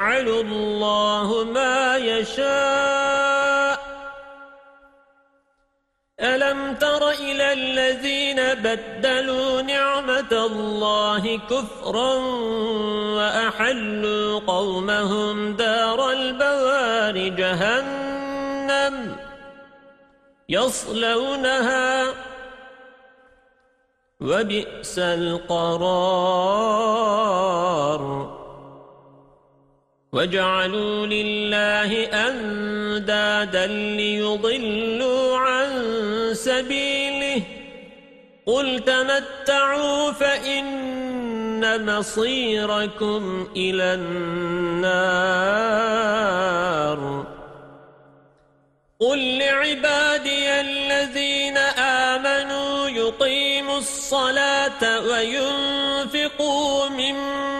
ويفعل الله ما يشاء. ألم تر إلى الذين بدلوا نعمة الله كفرا وأحلوا قومهم دار البوار جهنم يصلونها وبئس القرار. وجعلوا لله أندادا ليضلوا عن سبيله. قل تمتعوا فإن مصيركم إلى النار. قل لعبادي الذين آمنوا يقيموا الصلاة وينفقوا مما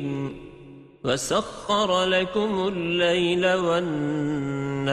وسخر لكم الليل والنهار.